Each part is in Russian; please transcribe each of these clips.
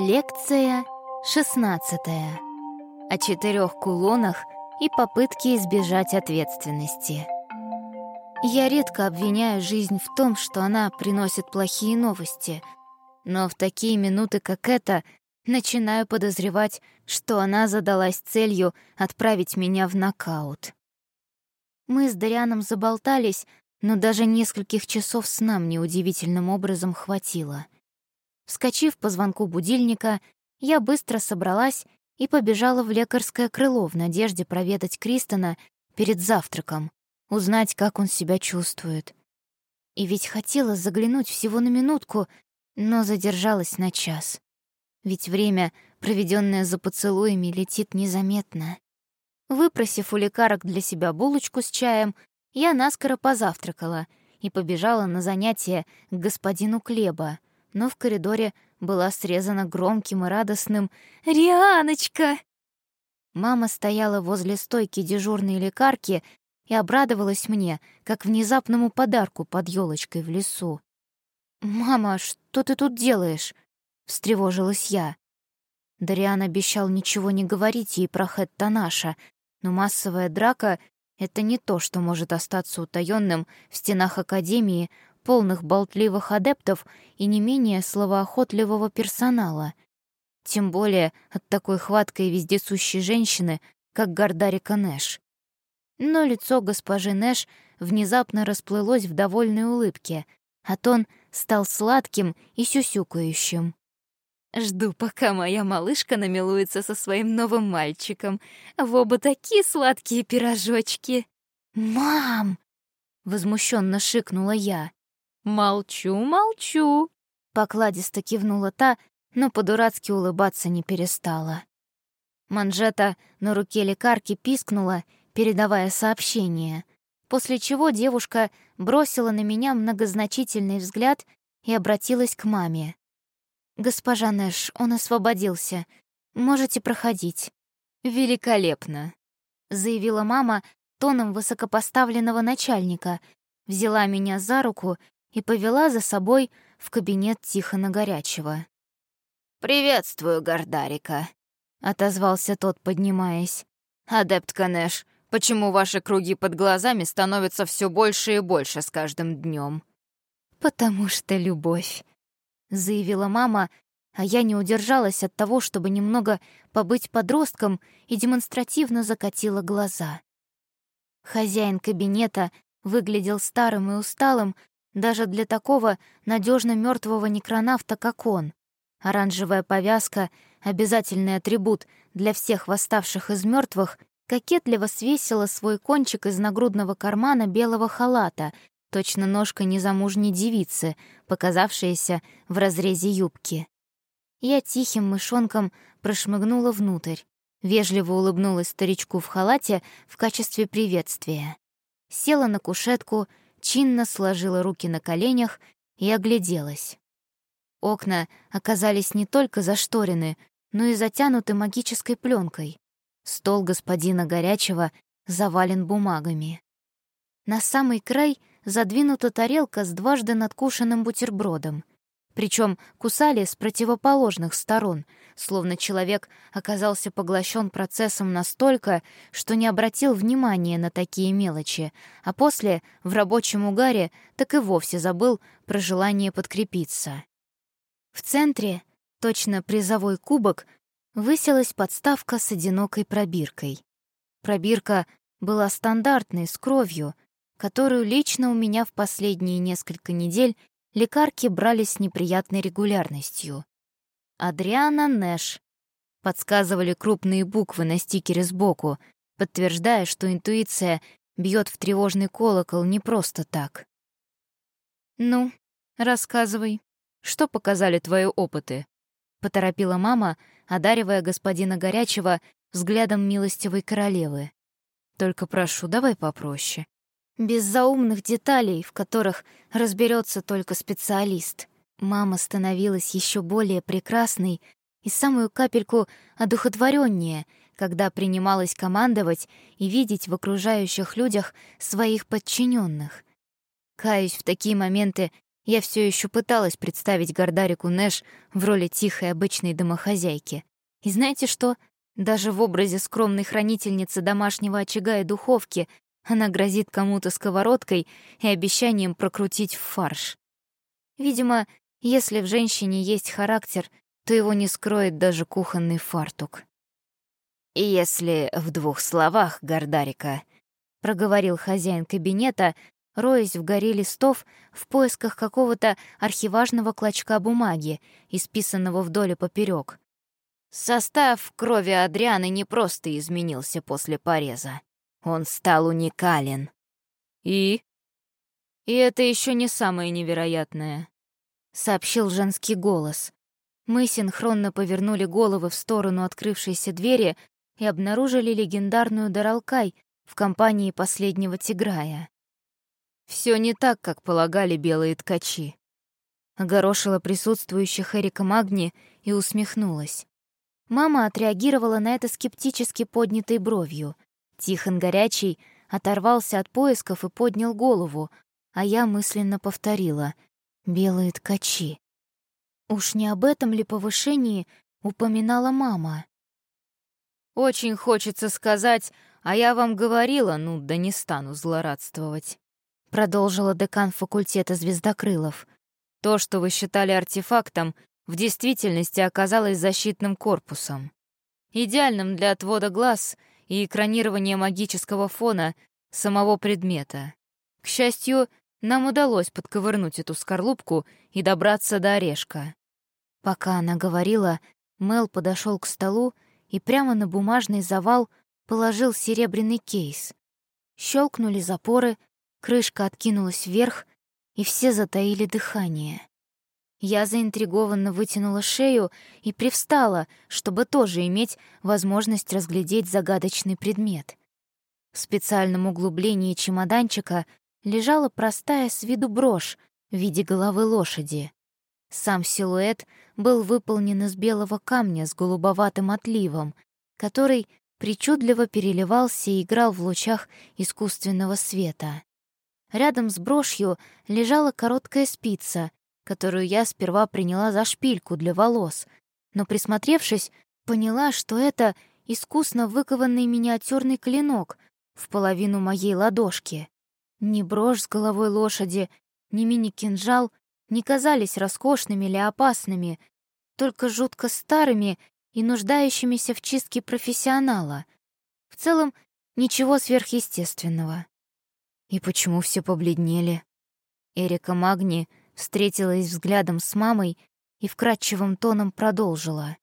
Лекция 16. О четырех кулонах и попытке избежать ответственности. Я редко обвиняю жизнь в том, что она приносит плохие новости, но в такие минуты, как эта, начинаю подозревать, что она задалась целью отправить меня в нокаут. Мы с Дарианом заболтались, но даже нескольких часов сна мне удивительным образом хватило — Вскочив по звонку будильника, я быстро собралась и побежала в лекарское крыло в надежде проведать Кристона перед завтраком, узнать, как он себя чувствует. И ведь хотела заглянуть всего на минутку, но задержалась на час. Ведь время, проведенное за поцелуями, летит незаметно. Выпросив у лекарок для себя булочку с чаем, я наскоро позавтракала и побежала на занятие к господину Клеба, но в коридоре была срезана громким и радостным «Рианочка!». Мама стояла возле стойки дежурной лекарки и обрадовалась мне, как внезапному подарку под елочкой в лесу. «Мама, что ты тут делаешь?» — встревожилась я. Дариан обещал ничего не говорить ей про Хэттанаша, но массовая драка — это не то, что может остаться утаённым в стенах Академии полных болтливых адептов и не менее словоохотливого персонала. Тем более от такой хваткой вездесущей женщины, как Гардарика Нэш. Но лицо госпожи Нэш внезапно расплылось в довольной улыбке, а тон стал сладким и сюсюкающим. «Жду, пока моя малышка намилуется со своим новым мальчиком. В оба такие сладкие пирожочки!» «Мам!» — возмущенно шикнула я. «Молчу, молчу», — покладисто кивнула та, но по-дурацки улыбаться не перестала. Манжета на руке лекарки пискнула, передавая сообщение, после чего девушка бросила на меня многозначительный взгляд и обратилась к маме. «Госпожа Нэш, он освободился. Можете проходить». «Великолепно», — заявила мама тоном высокопоставленного начальника, взяла меня за руку и повела за собой в кабинет Тихона Горячего. «Приветствую, Гордарика», — отозвался тот, поднимаясь. «Адепт Канеш, почему ваши круги под глазами становятся все больше и больше с каждым днем? «Потому что любовь», — заявила мама, а я не удержалась от того, чтобы немного побыть подростком и демонстративно закатила глаза. Хозяин кабинета выглядел старым и усталым, даже для такого надежно мертвого некронавта, как он. Оранжевая повязка — обязательный атрибут для всех восставших из мертвых, кокетливо свесила свой кончик из нагрудного кармана белого халата, точно ножка незамужней девицы, показавшаяся в разрезе юбки. Я тихим мышонком прошмыгнула внутрь, вежливо улыбнулась старичку в халате в качестве приветствия. Села на кушетку чинно сложила руки на коленях и огляделась. Окна оказались не только зашторены, но и затянуты магической пленкой. Стол господина Горячего завален бумагами. На самый край задвинута тарелка с дважды надкушенным бутербродом. Причем кусали с противоположных сторон, словно человек оказался поглощен процессом настолько, что не обратил внимания на такие мелочи, а после, в рабочем угаре, так и вовсе забыл про желание подкрепиться. В центре, точно призовой кубок, высилась подставка с одинокой пробиркой. Пробирка была стандартной, с кровью, которую лично у меня в последние несколько недель лекарки брали с неприятной регулярностью. Адриана Нэш. Подсказывали крупные буквы на стикере сбоку, подтверждая, что интуиция бьет в тревожный колокол не просто так. «Ну, рассказывай, что показали твои опыты?» — поторопила мама, одаривая господина Горячего взглядом милостивой королевы. «Только прошу, давай попроще без заумных деталей, в которых разберется только специалист. Мама становилась еще более прекрасной и самую капельку одухотвореннее, когда принималась командовать и видеть в окружающих людях своих подчиненных. Каюсь, в такие моменты Я все еще пыталась представить Гордарику Нэш в роли тихой обычной домохозяйки. И знаете что? Даже в образе скромной хранительницы домашнего очага и духовки она грозит кому-то сковородкой и обещанием прокрутить в фарш. Видимо, если в женщине есть характер, то его не скроет даже кухонный фартук. «И если в двух словах, Гордарика», — проговорил хозяин кабинета, роясь в горе листов в поисках какого-то архиважного клочка бумаги, исписанного вдоль и поперёк. Состав крови Адрианы не просто изменился после пореза. Он стал уникален. И? И это еще не самое невероятное, сообщил женский голос. Мы синхронно повернули головы в сторону открывшейся двери и обнаружили легендарную Даралкай в компании последнего Тиграя. Все не так, как полагали белые ткачи. Огорошила присутствующих Эрика Магни и усмехнулась. Мама отреагировала на это скептически поднятой бровью — Тихон Горячий оторвался от поисков и поднял голову, а я мысленно повторила «белые ткачи». Уж не об этом ли повышении упоминала мама? «Очень хочется сказать, а я вам говорила, ну да не стану злорадствовать», продолжила декан факультета звездокрылов. «То, что вы считали артефактом, в действительности оказалось защитным корпусом. Идеальным для отвода глаз — и экранирование магического фона самого предмета. К счастью, нам удалось подковырнуть эту скорлупку и добраться до орешка. Пока она говорила, Мел подошел к столу и прямо на бумажный завал положил серебряный кейс. Щелкнули запоры, крышка откинулась вверх, и все затаили дыхание. Я заинтригованно вытянула шею и привстала, чтобы тоже иметь возможность разглядеть загадочный предмет. В специальном углублении чемоданчика лежала простая с виду брошь в виде головы лошади. Сам силуэт был выполнен из белого камня с голубоватым отливом, который причудливо переливался и играл в лучах искусственного света. Рядом с брошью лежала короткая спица которую я сперва приняла за шпильку для волос, но, присмотревшись, поняла, что это искусно выкованный миниатюрный клинок в половину моей ладошки. Ни брошь с головой лошади, ни мини-кинжал не казались роскошными или опасными, только жутко старыми и нуждающимися в чистке профессионала. В целом, ничего сверхъестественного. И почему все побледнели? Эрика Магни встретилась взглядом с мамой и вкрадчивым тоном продолжила.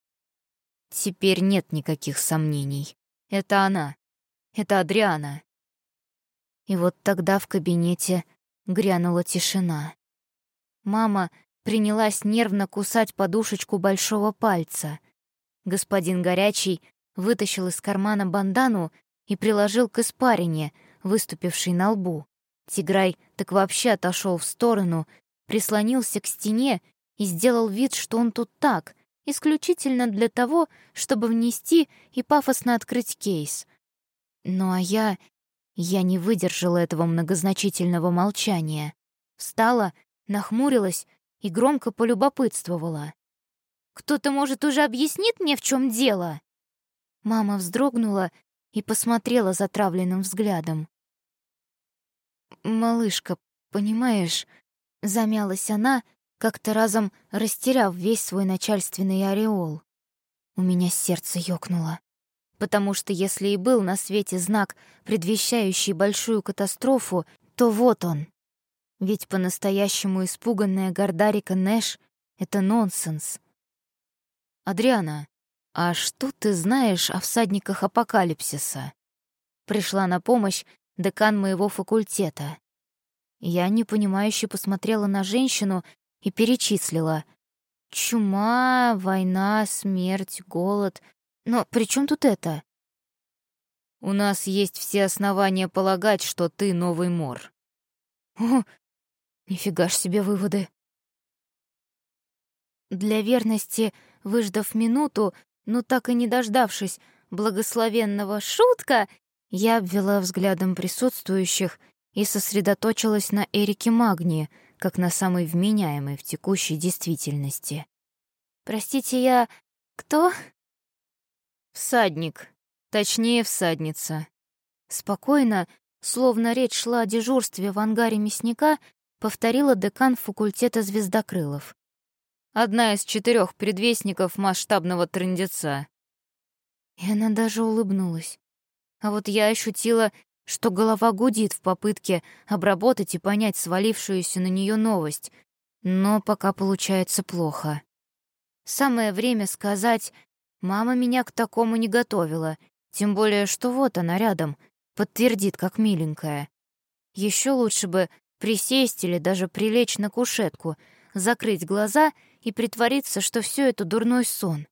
«Теперь нет никаких сомнений. Это она. Это Адриана». И вот тогда в кабинете грянула тишина. Мама принялась нервно кусать подушечку большого пальца. Господин Горячий вытащил из кармана бандану и приложил к испарине, выступившей на лбу. Тиграй так вообще отошел в сторону прислонился к стене и сделал вид, что он тут так, исключительно для того, чтобы внести и пафосно открыть кейс. Ну а я... Я не выдержала этого многозначительного молчания. Встала, нахмурилась и громко полюбопытствовала. «Кто-то, может, уже объяснит мне, в чем дело?» Мама вздрогнула и посмотрела затравленным взглядом. «Малышка, понимаешь, Замялась она, как-то разом растеряв весь свой начальственный ореол. У меня сердце ёкнуло. Потому что если и был на свете знак, предвещающий большую катастрофу, то вот он. Ведь по-настоящему испуганная Гордарика Нэш — это нонсенс. «Адриана, а что ты знаешь о всадниках апокалипсиса?» Пришла на помощь декан моего факультета. Я непонимающе посмотрела на женщину и перечислила. Чума, война, смерть, голод. Но при чем тут это? У нас есть все основания полагать, что ты новый мор. О, нифига ж себе выводы. Для верности, выждав минуту, но так и не дождавшись благословенного «шутка», я обвела взглядом присутствующих и сосредоточилась на Эрике Магни, как на самый вменяемый в текущей действительности. «Простите, я... кто?» «Всадник. Точнее, всадница». Спокойно, словно речь шла о дежурстве в ангаре мясника, повторила декан факультета звездокрылов. Одна из четырех предвестников масштабного трындеца. И она даже улыбнулась. А вот я ощутила, что голова гудит в попытке обработать и понять свалившуюся на нее новость, но пока получается плохо. Самое время сказать, мама меня к такому не готовила, тем более, что вот она рядом, подтвердит, как миленькая. Еще лучше бы присесть или даже прилечь на кушетку, закрыть глаза и притвориться, что все это дурной сон.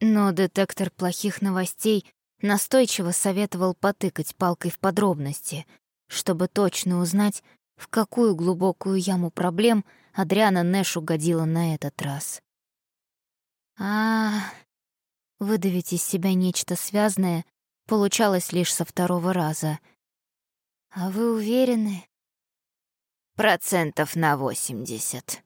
Но детектор плохих новостей настойчиво советовал потыкать палкой в подробности, чтобы точно узнать, в какую глубокую яму проблем Адриана Нэш угодила на этот раз. А, выдавить из себя нечто связанное получалось лишь со второго раза. А вы уверены? Процентов на восемьдесят.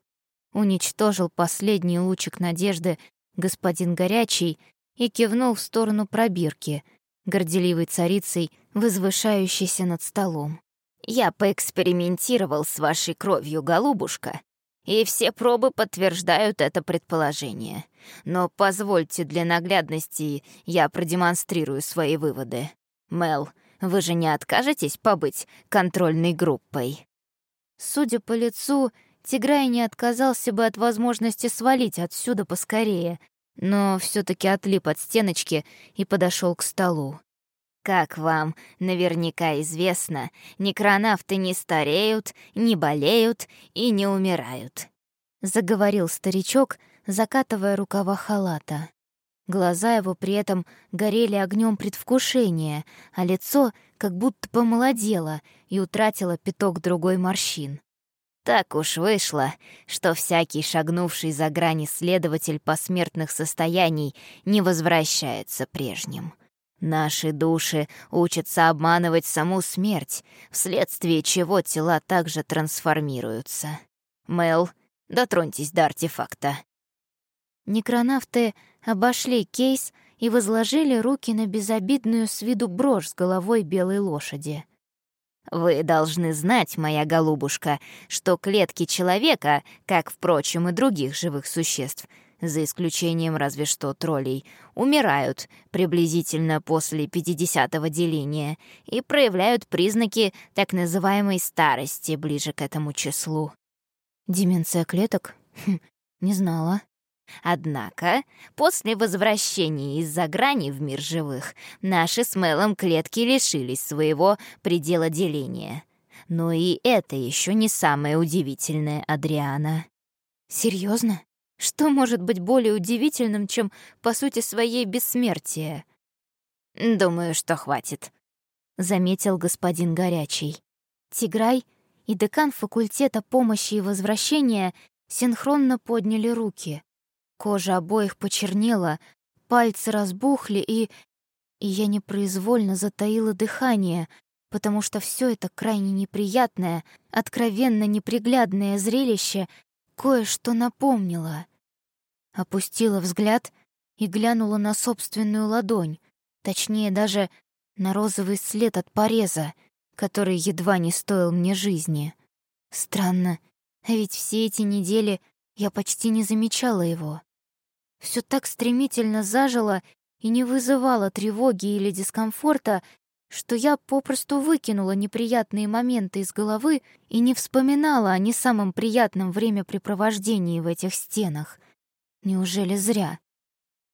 Уничтожил последний лучик надежды господин Горячий и кивнул в сторону пробирки, горделивой царицей, возвышающейся над столом. «Я поэкспериментировал с вашей кровью, голубушка, и все пробы подтверждают это предположение. Но позвольте для наглядности я продемонстрирую свои выводы. Мел, вы же не откажетесь побыть контрольной группой?» Судя по лицу, Тиграй не отказался бы от возможности свалить отсюда поскорее, но все таки отлип от стеночки и подошел к столу. Как вам наверняка известно, некронавты не стареют, не болеют и не умирают. Заговорил старичок, закатывая рукава халата. Глаза его при этом горели огнем предвкушения, а лицо как будто помолодело и утратило пяток другой морщин. Так уж вышло, что всякий шагнувший за грани следователь посмертных состояний не возвращается прежним. Наши души учатся обманывать саму смерть, вследствие чего тела также трансформируются. Мел, дотроньтесь до артефакта. Некронавты обошли кейс и возложили руки на безобидную с виду брошь с головой белой лошади — вы должны знать, моя голубушка, что клетки человека, как, впрочем, и других живых существ, за исключением разве что троллей, умирают приблизительно после 50-го деления и проявляют признаки так называемой старости ближе к этому числу. Деменция клеток? Хм, не знала. Однако, после возвращения из-за грани в мир живых, наши с Мелом клетки лишились своего предела деления. Но и это еще не самое удивительное, Адриана. Серьезно? Что может быть более удивительным, чем, по сути своей, бессмертие? Думаю, что хватит, — заметил господин Горячий. Тиграй и декан факультета помощи и возвращения синхронно подняли руки. Кожа обоих почернела, пальцы разбухли, и... И я непроизвольно затаила дыхание, потому что все это крайне неприятное, откровенно неприглядное зрелище кое-что напомнило. Опустила взгляд и глянула на собственную ладонь, точнее даже на розовый след от пореза, который едва не стоил мне жизни. Странно, а ведь все эти недели я почти не замечала его. Все так стремительно зажило и не вызывало тревоги или дискомфорта, что я попросту выкинула неприятные моменты из головы и не вспоминала о не самом приятном времяпрепровождении в этих стенах. Неужели зря?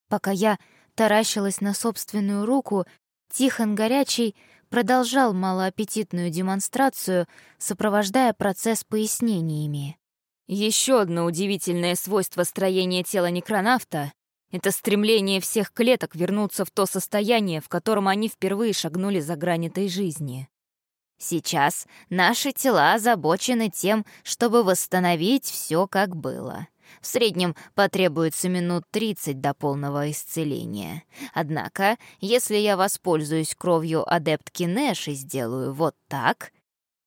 Пока я таращилась на собственную руку, Тихон Горячий продолжал малоаппетитную демонстрацию, сопровождая процесс пояснениями. Еще одно удивительное свойство строения тела некронавта — это стремление всех клеток вернуться в то состояние, в котором они впервые шагнули за грань этой жизни. Сейчас наши тела озабочены тем, чтобы восстановить все как было. В среднем потребуется минут 30 до полного исцеления. Однако, если я воспользуюсь кровью адептки Нэш и сделаю вот так...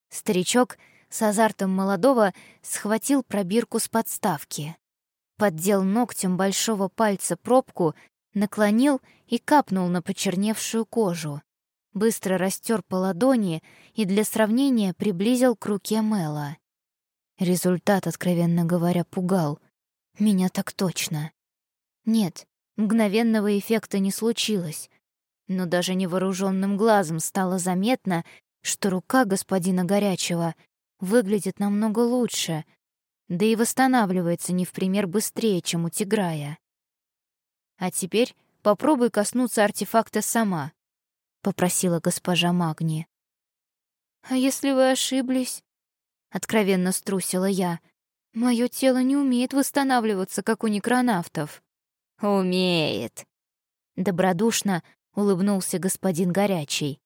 Старичок С азартом молодого схватил пробирку с подставки. Поддел ногтем большого пальца пробку, наклонил и капнул на почерневшую кожу. Быстро растер по ладони и для сравнения приблизил к руке Мэла. Результат, откровенно говоря, пугал. Меня так точно. Нет, мгновенного эффекта не случилось. Но даже невооруженным глазом стало заметно, что рука господина Горячего выглядит намного лучше, да и восстанавливается не в пример быстрее, чем у Тиграя. «А теперь попробуй коснуться артефакта сама», — попросила госпожа Магни. «А если вы ошиблись?» — откровенно струсила я. «Моё тело не умеет восстанавливаться, как у некронавтов». «Умеет», — добродушно улыбнулся господин Горячий.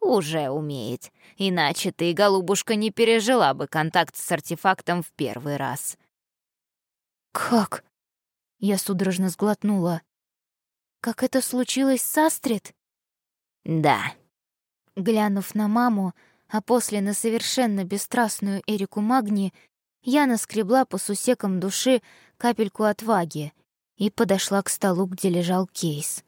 «Уже умеет. Иначе ты, голубушка, не пережила бы контакт с артефактом в первый раз». «Как?» Я судорожно сглотнула. «Как это случилось с Астрид?» «Да». Глянув на маму, а после на совершенно бесстрастную Эрику Магни, я наскребла по сусекам души капельку отваги и подошла к столу, где лежал кейс.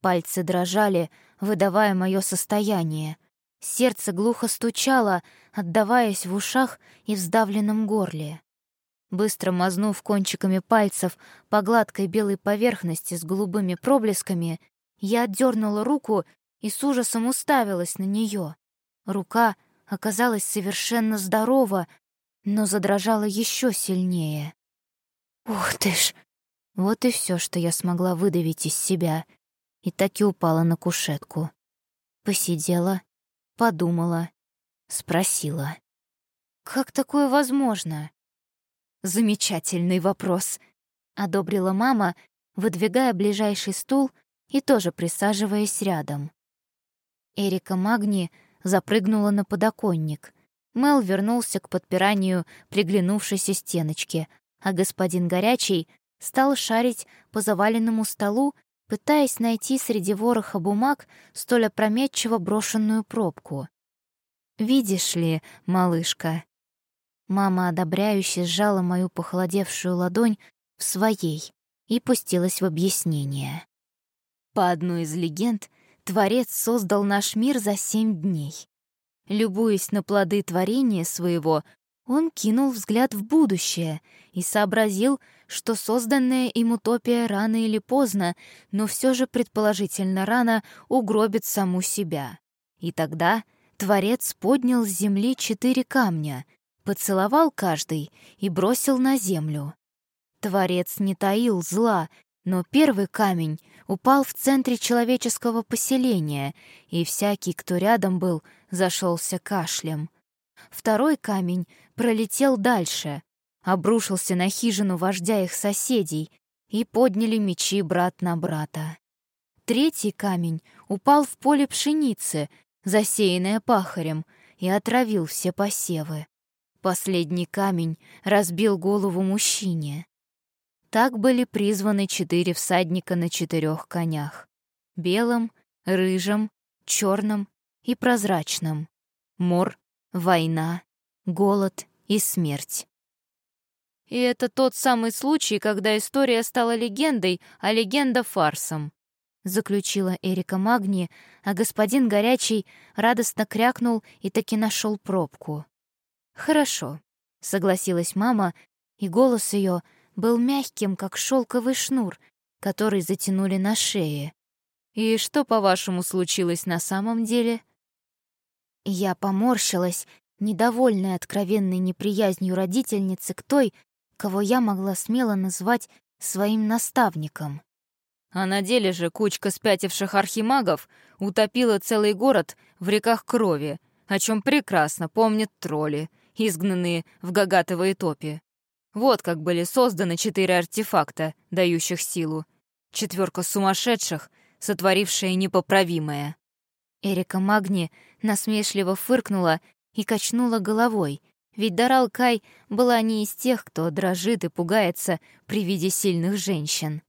Пальцы дрожали, выдавая мое состояние. Сердце глухо стучало, отдаваясь в ушах и в сдавленном горле. Быстро мазнув кончиками пальцев по гладкой белой поверхности с голубыми проблесками, я отдернула руку и с ужасом уставилась на нее. Рука оказалась совершенно здорова, но задрожала еще сильнее. «Ух ты ж!» Вот и все, что я смогла выдавить из себя — и так и упала на кушетку. Посидела, подумала, спросила. «Как такое возможно?» «Замечательный вопрос», — одобрила мама, выдвигая ближайший стул и тоже присаживаясь рядом. Эрика Магни запрыгнула на подоконник. Мел вернулся к подпиранию приглянувшейся стеночки, а господин Горячий стал шарить по заваленному столу пытаясь найти среди вороха бумаг столь опрометчиво брошенную пробку. «Видишь ли, малышка...» Мама одобряюще сжала мою похолодевшую ладонь в своей и пустилась в объяснение. По одной из легенд, Творец создал наш мир за семь дней. Любуясь на плоды творения своего, он кинул взгляд в будущее и сообразил, что созданная им утопия рано или поздно, но все же предположительно рано, угробит саму себя. И тогда Творец поднял с земли четыре камня, поцеловал каждый и бросил на землю. Творец не таил зла, но первый камень упал в центре человеческого поселения, и всякий, кто рядом был, зашелся кашлем. Второй камень пролетел дальше, обрушился на хижину вождя их соседей, и подняли мечи брат на брата. Третий камень упал в поле пшеницы, засеянное пахарем, и отравил все посевы. Последний камень разбил голову мужчине. Так были призваны четыре всадника на четырех конях — белом, рыжем, черном и прозрачном. Мор, война, голод и смерть. И это тот самый случай, когда история стала легендой, а легенда — фарсом. Заключила Эрика Магни, а господин Горячий радостно крякнул и таки нашел пробку. «Хорошо», — согласилась мама, и голос ее был мягким, как шелковый шнур, который затянули на шее. «И что, по-вашему, случилось на самом деле?» Я поморщилась, недовольная откровенной неприязнью родительницы к той, кого я могла смело назвать своим наставником. А на деле же кучка спятивших архимагов утопила целый город в реках крови, о чем прекрасно помнят тролли, изгнанные в Гагатовой топе. Вот как были созданы четыре артефакта, дающих силу. Четверка сумасшедших, сотворившая непоправимое. Эрика Магни насмешливо фыркнула и качнула головой, ведь Дарал Кай была не из тех, кто дрожит и пугается при виде сильных женщин.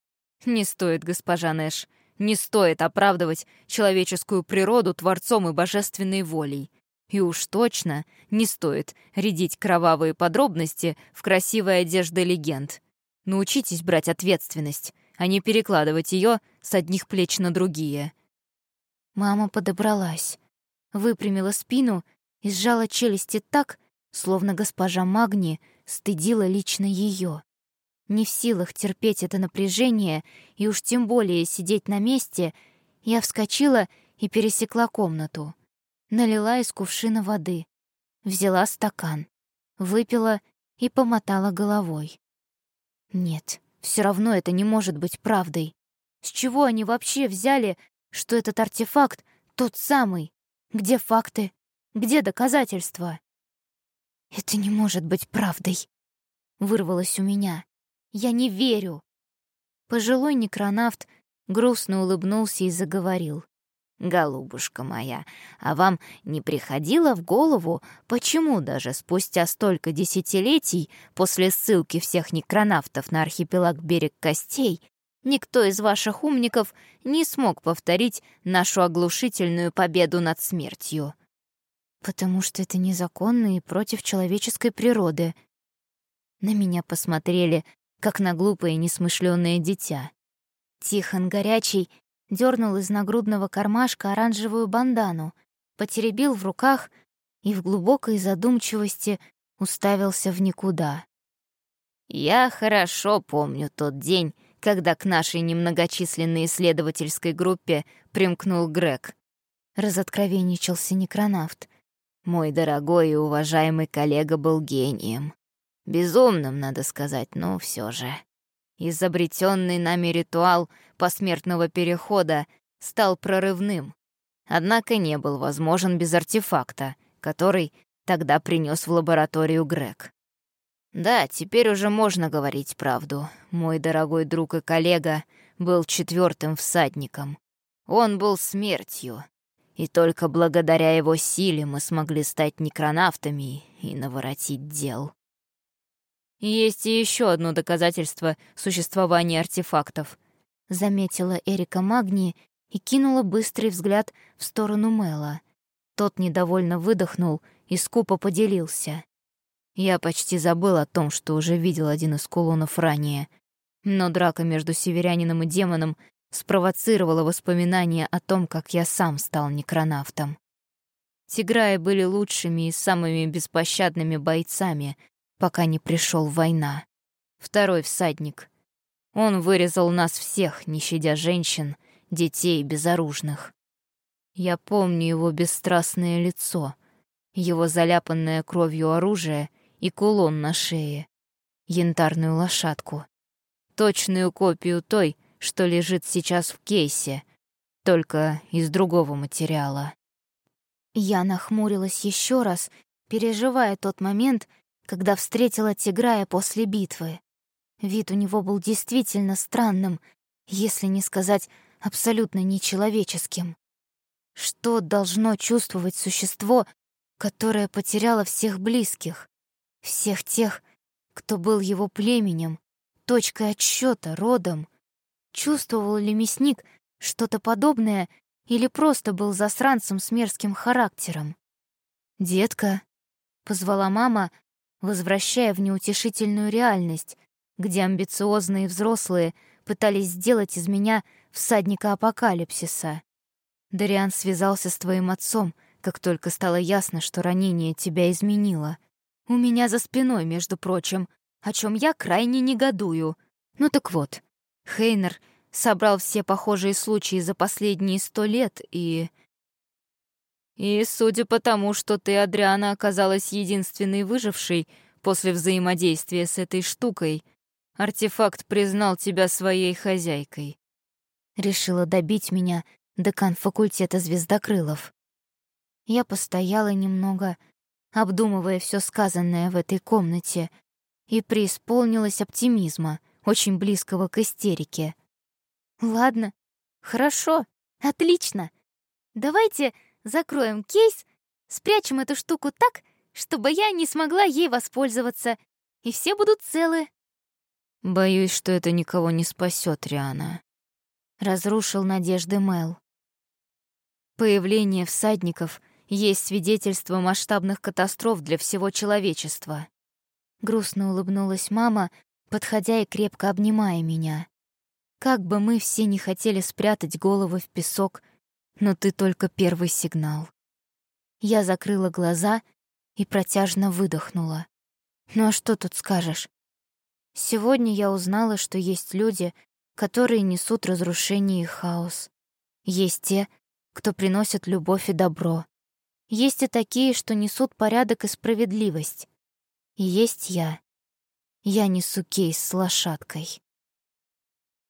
Не стоит, госпожа Нэш, не стоит оправдывать человеческую природу творцом и божественной волей. И уж точно не стоит рядить кровавые подробности в красивой одежде легенд. Научитесь брать ответственность, а не перекладывать ее с одних плеч на другие. Мама подобралась, выпрямила спину и сжала челюсти так, словно госпожа Магни стыдила лично ее. Не в силах терпеть это напряжение и уж тем более сидеть на месте, я вскочила и пересекла комнату налила из кувшина воды, взяла стакан, выпила и помотала головой. Нет, все равно это не может быть правдой. С чего они вообще взяли, что этот артефакт тот самый? Где факты? Где доказательства? Это не может быть правдой. Вырвалось у меня. Я не верю. Пожилой некронавт грустно улыбнулся и заговорил. «Голубушка моя, а вам не приходило в голову, почему даже спустя столько десятилетий после ссылки всех некронавтов на архипелаг Берег Костей никто из ваших умников не смог повторить нашу оглушительную победу над смертью?» «Потому что это незаконно и против человеческой природы». На меня посмотрели, как на глупое несмышленное дитя. Тихон Горячий дернул из нагрудного кармашка оранжевую бандану, потеребил в руках и в глубокой задумчивости уставился в никуда. «Я хорошо помню тот день, когда к нашей немногочисленной исследовательской группе примкнул Грег. Разоткровенничался некронавт. Мой дорогой и уважаемый коллега был гением. Безумным, надо сказать, но все же. Изобретенный нами ритуал посмертного перехода стал прорывным, однако не был возможен без артефакта, который тогда принес в лабораторию Грег. Да, теперь уже можно говорить правду. Мой дорогой друг и коллега был четвертым всадником. Он был смертью, и только благодаря его силе мы смогли стать некронавтами и наворотить дел. Есть и еще одно доказательство существования артефактов. Заметила Эрика Магни и кинула быстрый взгляд в сторону Мэла. Тот недовольно выдохнул и скупо поделился. Я почти забыл о том, что уже видел один из кулонов ранее. Но драка между северянином и демоном спровоцировала воспоминания о том, как я сам стал некронавтом. Тиграи были лучшими и самыми беспощадными бойцами, пока не пришел война. Второй всадник. Он вырезал нас всех, не щадя женщин, детей безоружных. Я помню его бесстрастное лицо, его заляпанное кровью оружие и кулон на шее, янтарную лошадку, точную копию той, что лежит сейчас в кейсе, только из другого материала. Я нахмурилась еще раз, переживая тот момент, когда встретила Тиграя после битвы. Вид у него был действительно странным, если не сказать абсолютно нечеловеческим. Что должно чувствовать существо, которое потеряло всех близких, всех тех, кто был его племенем, точкой отсчета, родом? Чувствовал ли мясник что-то подобное или просто был засранцем с мерзким характером? «Детка», — позвала мама, возвращая в неутешительную реальность, где амбициозные взрослые пытались сделать из меня всадника апокалипсиса. Дариан связался с твоим отцом, как только стало ясно, что ранение тебя изменило. У меня за спиной, между прочим, о чем я крайне негодую. Ну так вот, Хейнер собрал все похожие случаи за последние сто лет и... И судя по тому, что ты, Адриана, оказалась единственной выжившей после взаимодействия с этой штукой, артефакт признал тебя своей хозяйкой. Решила добить меня декан факультета звездокрылов. Я постояла немного, обдумывая все сказанное в этой комнате, и преисполнилась оптимизма, очень близкого к истерике. «Ладно, хорошо, отлично. Давайте Закроем кейс, спрячем эту штуку так, чтобы я не смогла ей воспользоваться, и все будут целы. Боюсь, что это никого не спасет, Риана. Разрушил надежды Мел. Появление всадников есть свидетельство масштабных катастроф для всего человечества. Грустно улыбнулась мама, подходя и крепко обнимая меня. Как бы мы все не хотели спрятать головы в песок, но ты только первый сигнал. Я закрыла глаза и протяжно выдохнула. Ну а что тут скажешь? Сегодня я узнала, что есть люди, которые несут разрушение и хаос. Есть те, кто приносит любовь и добро. Есть и такие, что несут порядок и справедливость. И есть я. Я несу кейс с лошадкой.